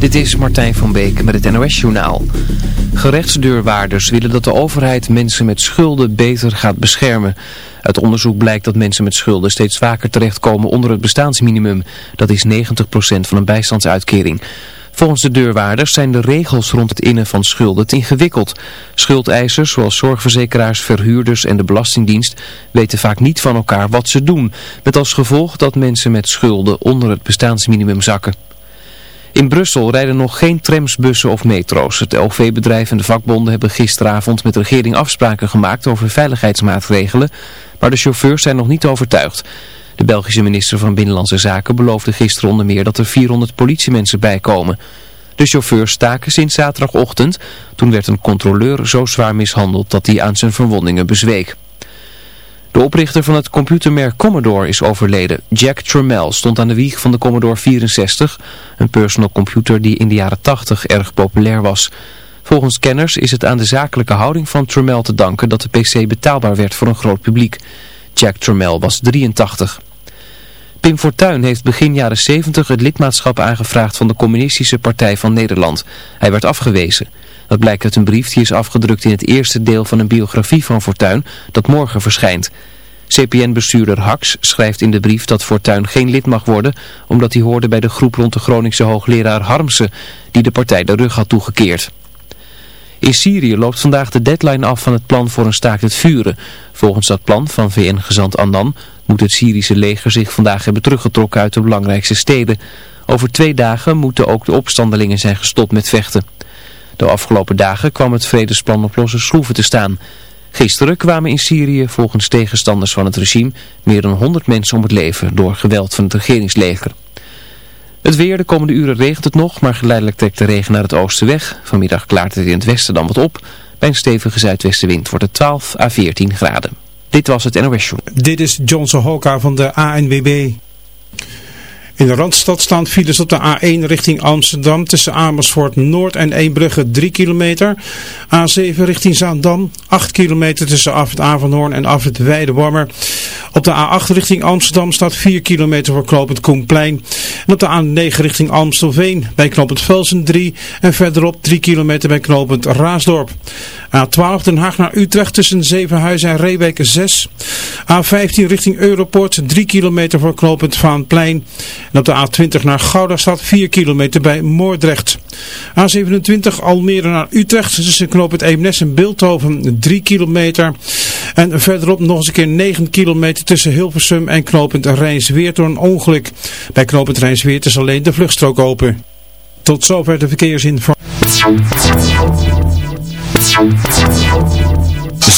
Dit is Martijn van Beek met het NOS-journaal. Gerechtsdeurwaarders willen dat de overheid mensen met schulden beter gaat beschermen. Uit onderzoek blijkt dat mensen met schulden steeds vaker terechtkomen onder het bestaansminimum. Dat is 90% van een bijstandsuitkering. Volgens de deurwaarders zijn de regels rond het innen van schulden te ingewikkeld. Schuldeisers zoals zorgverzekeraars, verhuurders en de Belastingdienst weten vaak niet van elkaar wat ze doen. Met als gevolg dat mensen met schulden onder het bestaansminimum zakken. In Brussel rijden nog geen trams, bussen of metro's. Het LV-bedrijf en de vakbonden hebben gisteravond met de regering afspraken gemaakt over veiligheidsmaatregelen, maar de chauffeurs zijn nog niet overtuigd. De Belgische minister van Binnenlandse Zaken beloofde gisteren onder meer dat er 400 politiemensen bijkomen. De chauffeurs staken sinds zaterdagochtend. Toen werd een controleur zo zwaar mishandeld dat hij aan zijn verwondingen bezweek. De oprichter van het computermerk Commodore is overleden. Jack Tramiel stond aan de wieg van de Commodore 64, een personal computer die in de jaren 80 erg populair was. Volgens kenners is het aan de zakelijke houding van Tramiel te danken dat de PC betaalbaar werd voor een groot publiek. Jack Tramiel was 83. Pim Fortuyn heeft begin jaren 70 het lidmaatschap aangevraagd van de Communistische Partij van Nederland. Hij werd afgewezen. Dat blijkt uit een brief die is afgedrukt in het eerste deel van een biografie van Fortuyn dat morgen verschijnt. CPN-bestuurder Hax schrijft in de brief dat Fortuyn geen lid mag worden omdat hij hoorde bij de groep rond de Groningse hoogleraar Harmsen die de partij de rug had toegekeerd. In Syrië loopt vandaag de deadline af van het plan voor een staakt het vuren. Volgens dat plan van VN-gezant Annan moet het Syrische leger zich vandaag hebben teruggetrokken uit de belangrijkste steden. Over twee dagen moeten ook de opstandelingen zijn gestopt met vechten. De afgelopen dagen kwam het vredesplan op losse schroeven te staan. Gisteren kwamen in Syrië volgens tegenstanders van het regime meer dan 100 mensen om het leven door geweld van het regeringsleger. Het weer, de komende uren regent het nog, maar geleidelijk trekt de regen naar het oosten weg. Vanmiddag klaart het in het westen dan wat op. Bij een stevige zuidwestenwind wordt het 12 à 14 graden. Dit was het NOS Show. Dit is Johnson Hoka van de ANWB. In de Randstad staan files op de A1 richting Amsterdam tussen Amersfoort Noord en Eembrugge 3 kilometer. A7 richting Zaandam 8 kilometer tussen Afrit Avanhoorn en Afrit Weidewormer. Op de A8 richting Amsterdam staat 4 kilometer voor knooppunt Koenplein. En op de A9 richting Amstelveen bij knooppunt Velsen 3 en verderop 3 kilometer bij knooppunt Raasdorp. A12 Den Haag naar Utrecht tussen Zevenhuizen en Reeweken 6. A15 richting Europort 3 kilometer voor knooppunt Vaanplein. En op de A20 naar Gouda staat 4 kilometer bij Moordrecht. A27 Almere naar Utrecht tussen knooppunt Eemnes en Beeldhoven 3 kilometer. En verderop nog eens een keer 9 kilometer tussen Hilversum en knooppunt Rijnsweert door een ongeluk. Bij knooppunt Rijnsweert is alleen de vluchtstrook open. Tot zover de verkeersinformatie.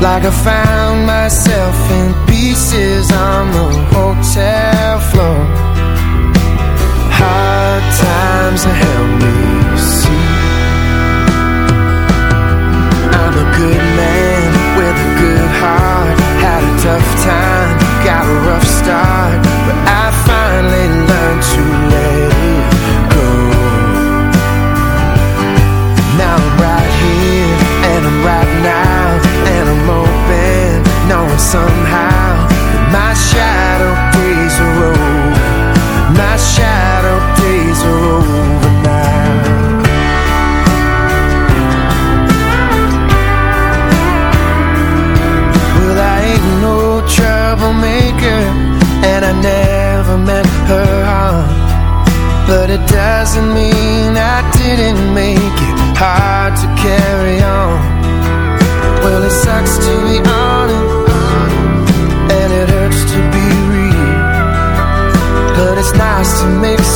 Like I found myself in pieces on the hotel floor. Hard times ahead. somehow. My shadow days are over. My shadow days are over now. Well I ain't no troublemaker and I never meant her harm but it doesn't mean I didn't make it. Hard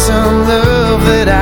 some love that I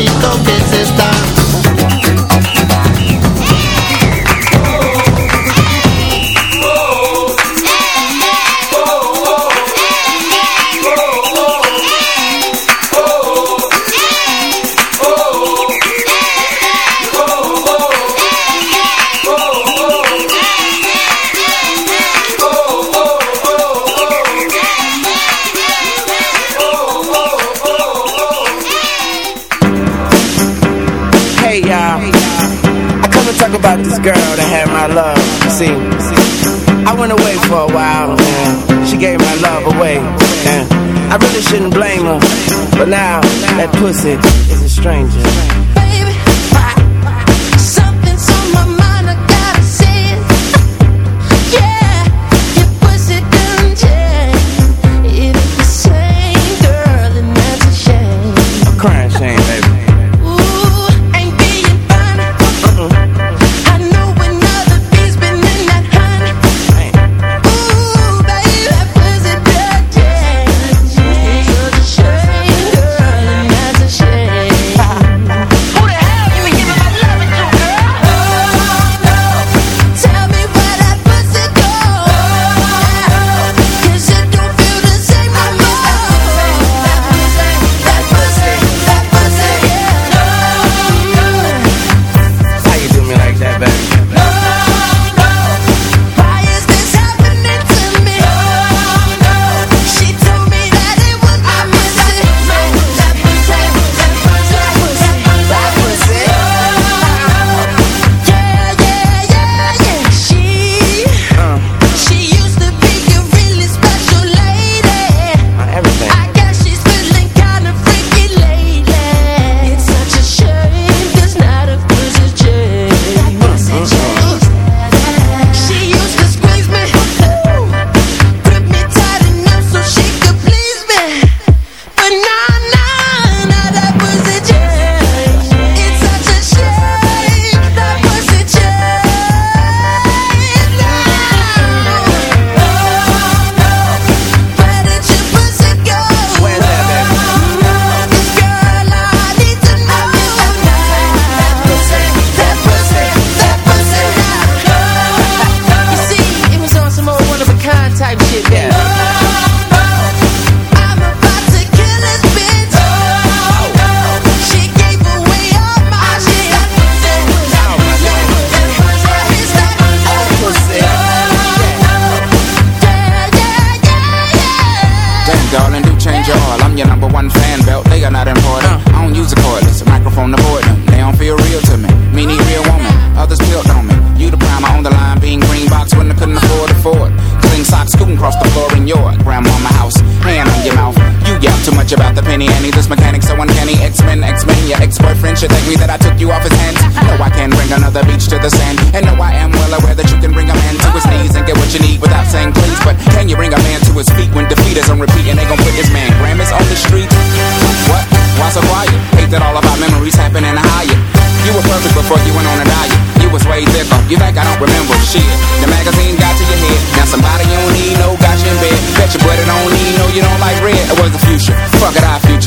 bonito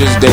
Tuesday.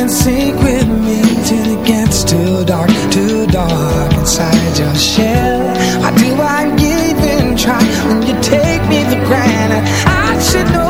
in with me till it gets too dark, too dark inside your shell. Why do I even try when you take me for granted? I should know.